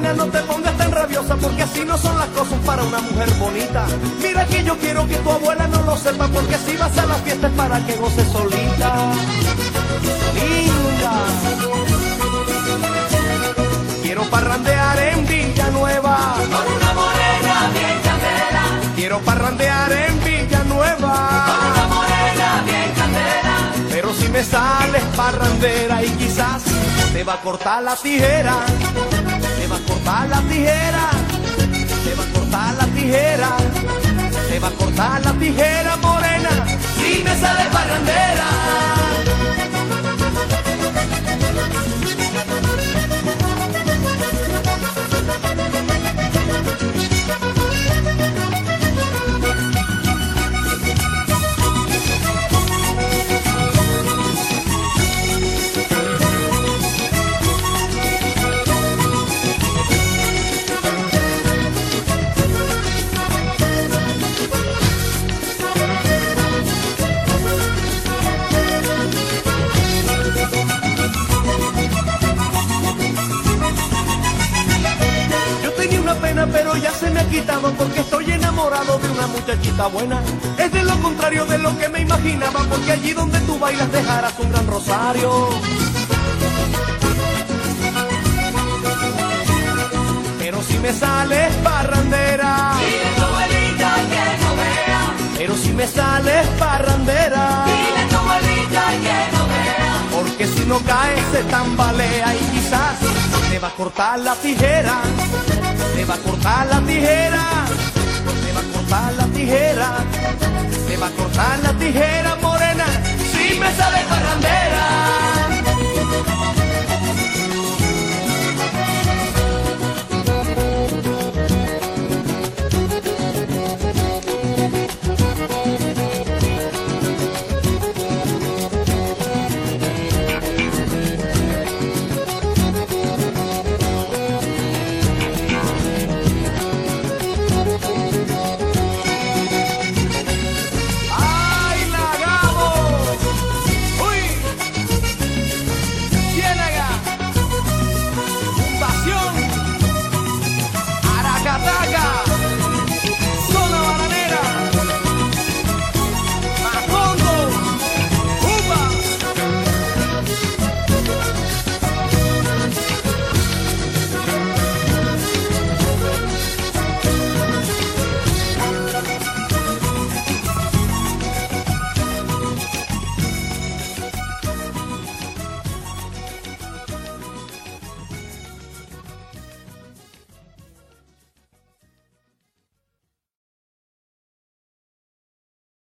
no te pongas tan rabiosa porque así no son las cosas para una mujer bonita. Mira que yo quiero que tu abuela no lo sepa porque si vas a la fiesta es para que goce solita. Linda. Quiero parrandear en Villanueva. Con una morena bien candela, Quiero parrandear en Villanueva. con una morena bien candela. Pero si me sales parrandera y quizás te va a cortar la tijera, a la tijera pero ya se me ha quitado porque estoy enamorado de una muchachita buena. Es de lo contrario de lo que me imaginaba, porque allí donde tú bailas dejarás un gran rosario. Pero si me sales parrandera, caes se tambalea y quizás te va a cortar la tijera, te va a cortar la tijera,